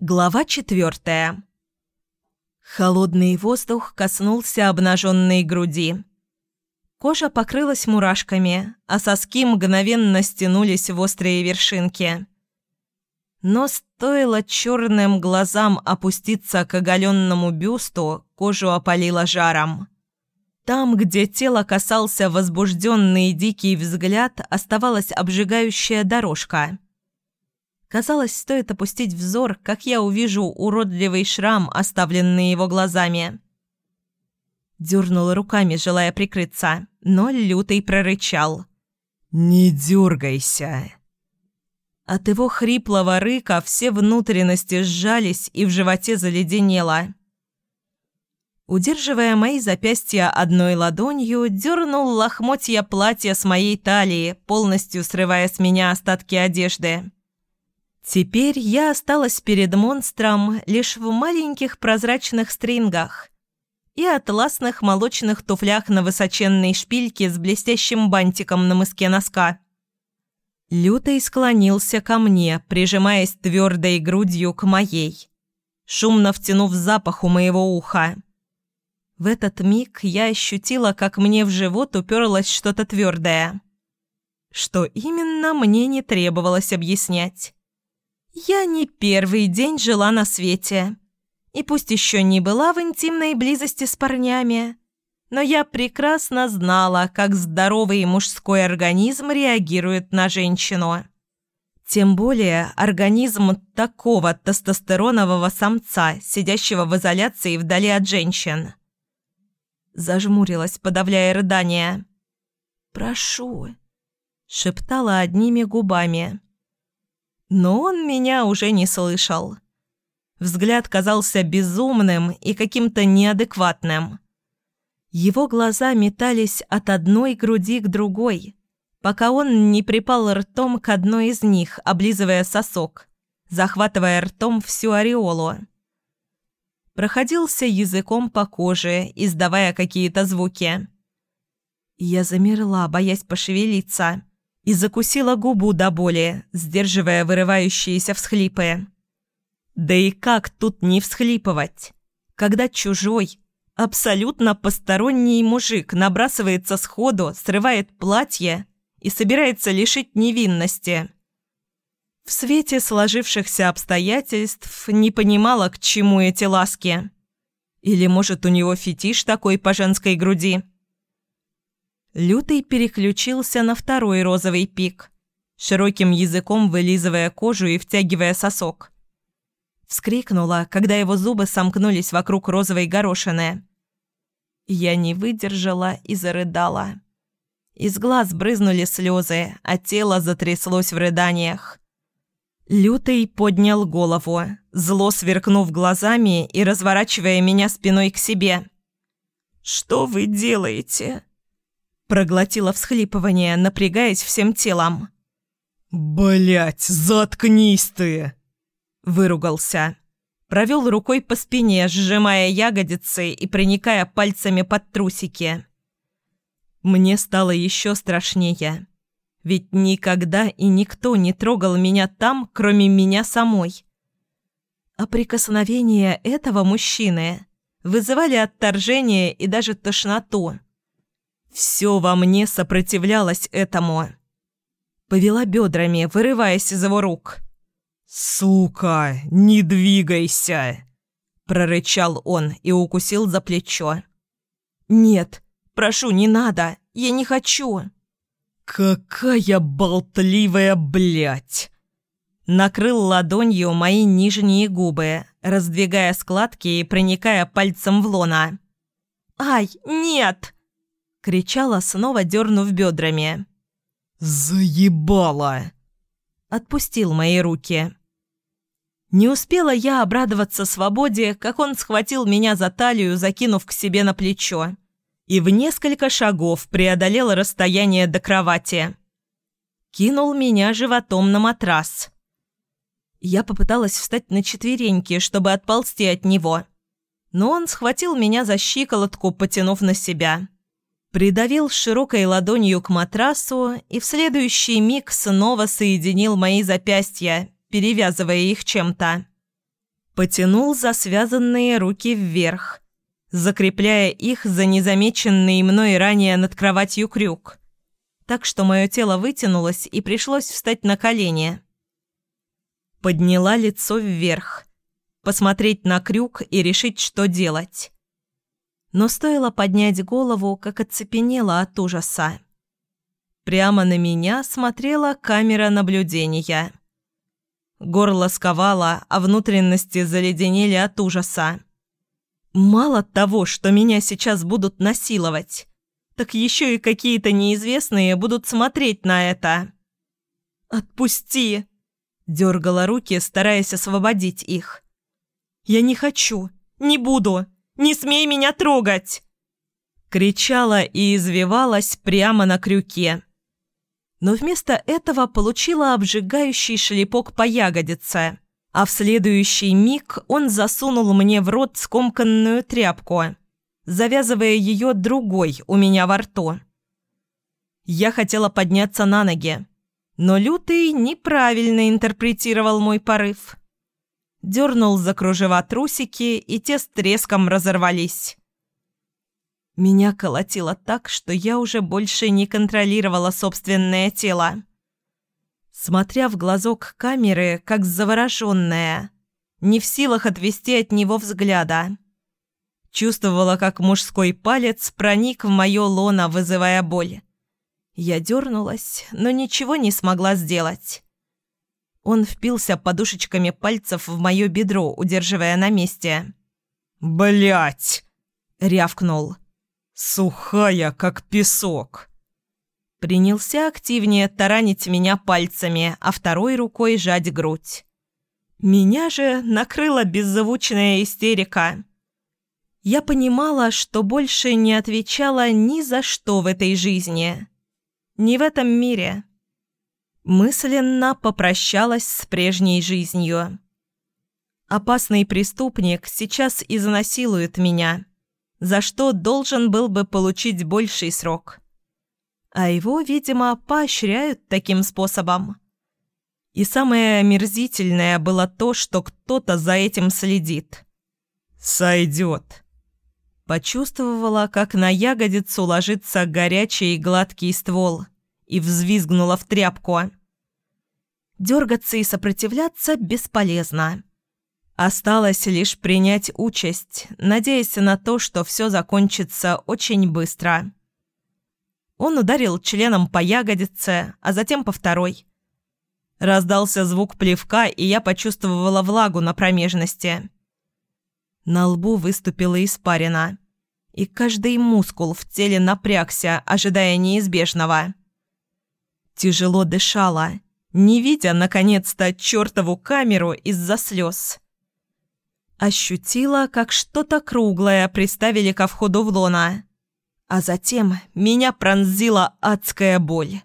Глава четвертая. Холодный воздух коснулся обнаженной груди. Кожа покрылась мурашками, а соски мгновенно стянулись в острые вершинки. Но стоило черным глазам опуститься к оголенному бюсту, кожу опалило жаром. Там, где тело касался возбужденный дикий взгляд, оставалась обжигающая дорожка – Казалось, стоит опустить взор, как я увижу уродливый шрам, оставленный его глазами. Дернула руками, желая прикрыться, но лютый прорычал. «Не дергайся!» От его хриплого рыка все внутренности сжались и в животе заледенело. Удерживая мои запястья одной ладонью, дернул лохмотья платья с моей талии, полностью срывая с меня остатки одежды. Теперь я осталась перед монстром лишь в маленьких прозрачных стрингах и атласных молочных туфлях на высоченной шпильке с блестящим бантиком на мыске носка. Лютый склонился ко мне, прижимаясь твердой грудью к моей, шумно втянув запах у моего уха. В этот миг я ощутила, как мне в живот уперлось что-то твердое. Что именно, мне не требовалось объяснять. Я не первый день жила на свете. И пусть еще не была в интимной близости с парнями, но я прекрасно знала, как здоровый мужской организм реагирует на женщину. Тем более организм такого тестостеронового самца, сидящего в изоляции вдали от женщин. Зажмурилась, подавляя рыдания. «Прошу», — шептала одними губами. Но он меня уже не слышал. Взгляд казался безумным и каким-то неадекватным. Его глаза метались от одной груди к другой, пока он не припал ртом к одной из них, облизывая сосок, захватывая ртом всю ореолу. Проходился языком по коже, издавая какие-то звуки. Я замерла, боясь пошевелиться и закусила губу до боли, сдерживая вырывающиеся всхлипы. Да и как тут не всхлипывать, когда чужой, абсолютно посторонний мужик набрасывается сходу, срывает платье и собирается лишить невинности. В свете сложившихся обстоятельств не понимала, к чему эти ласки. Или, может, у него фетиш такой по женской груди – Лютый переключился на второй розовый пик, широким языком вылизывая кожу и втягивая сосок. Вскрикнула, когда его зубы сомкнулись вокруг розовой горошины. Я не выдержала и зарыдала. Из глаз брызнули слезы, а тело затряслось в рыданиях. Лютый поднял голову, зло сверкнув глазами и разворачивая меня спиной к себе. «Что вы делаете?» Проглотила всхлипывание, напрягаясь всем телом. Блять, заткнись ты!» Выругался. Провел рукой по спине, сжимая ягодицы и проникая пальцами под трусики. Мне стало еще страшнее. Ведь никогда и никто не трогал меня там, кроме меня самой. А прикосновения этого мужчины вызывали отторжение и даже тошноту. Все во мне сопротивлялось этому. Повела бедрами, вырываясь из его рук. «Сука, не двигайся!» Прорычал он и укусил за плечо. «Нет, прошу, не надо, я не хочу!» «Какая болтливая блядь!» Накрыл ладонью мои нижние губы, раздвигая складки и проникая пальцем в лона. «Ай, нет!» — кричала, снова дернув бедрами. «Заебала!» Отпустил мои руки. Не успела я обрадоваться свободе, как он схватил меня за талию, закинув к себе на плечо, и в несколько шагов преодолел расстояние до кровати. Кинул меня животом на матрас. Я попыталась встать на четвереньки, чтобы отползти от него, но он схватил меня за щиколотку, потянув на себя придавил широкой ладонью к матрасу и в следующий миг снова соединил мои запястья, перевязывая их чем-то. Потянул за связанные руки вверх, закрепляя их за незамеченный мной ранее над кроватью крюк, так что мое тело вытянулось и пришлось встать на колени. Подняла лицо вверх, посмотреть на крюк и решить, что делать. Но стоило поднять голову, как оцепенела от ужаса. Прямо на меня смотрела камера наблюдения. Горло сковало, а внутренности заледенели от ужаса. Мало того, что меня сейчас будут насиловать, так еще и какие-то неизвестные будут смотреть на это. «Отпусти!» – дергала руки, стараясь освободить их. «Я не хочу! Не буду! Не смей меня трогать!» Кричала и извивалась прямо на крюке но вместо этого получила обжигающий шлепок по ягодице, а в следующий миг он засунул мне в рот скомканную тряпку, завязывая ее другой у меня во рту. Я хотела подняться на ноги, но Лютый неправильно интерпретировал мой порыв. Дернул за кружева трусики, и те с треском разорвались. Меня колотило так, что я уже больше не контролировала собственное тело. Смотря в глазок камеры, как завороженная, не в силах отвести от него взгляда. Чувствовала, как мужской палец проник в мое лоно, вызывая боль. Я дернулась, но ничего не смогла сделать. Он впился подушечками пальцев в мое бедро, удерживая на месте. «Блядь!» — рявкнул. «Сухая, как песок!» Принялся активнее таранить меня пальцами, а второй рукой жать грудь. Меня же накрыла беззвучная истерика. Я понимала, что больше не отвечала ни за что в этой жизни. Ни в этом мире. Мысленно попрощалась с прежней жизнью. Опасный преступник сейчас изнасилует меня за что должен был бы получить больший срок. А его, видимо, поощряют таким способом. И самое омерзительное было то, что кто-то за этим следит. «Сойдет». Почувствовала, как на ягодицу ложится горячий и гладкий ствол, и взвизгнула в тряпку. Дергаться и сопротивляться бесполезно. Осталось лишь принять участь, надеясь на то, что все закончится очень быстро. Он ударил членом по ягодице, а затем по второй. Раздался звук плевка, и я почувствовала влагу на промежности. На лбу выступила испарина, и каждый мускул в теле напрягся, ожидая неизбежного. Тяжело дышала, не видя, наконец-то, чертову камеру из-за слез. Ощутила, как что-то круглое приставили ко входу в лона. А затем меня пронзила адская боль.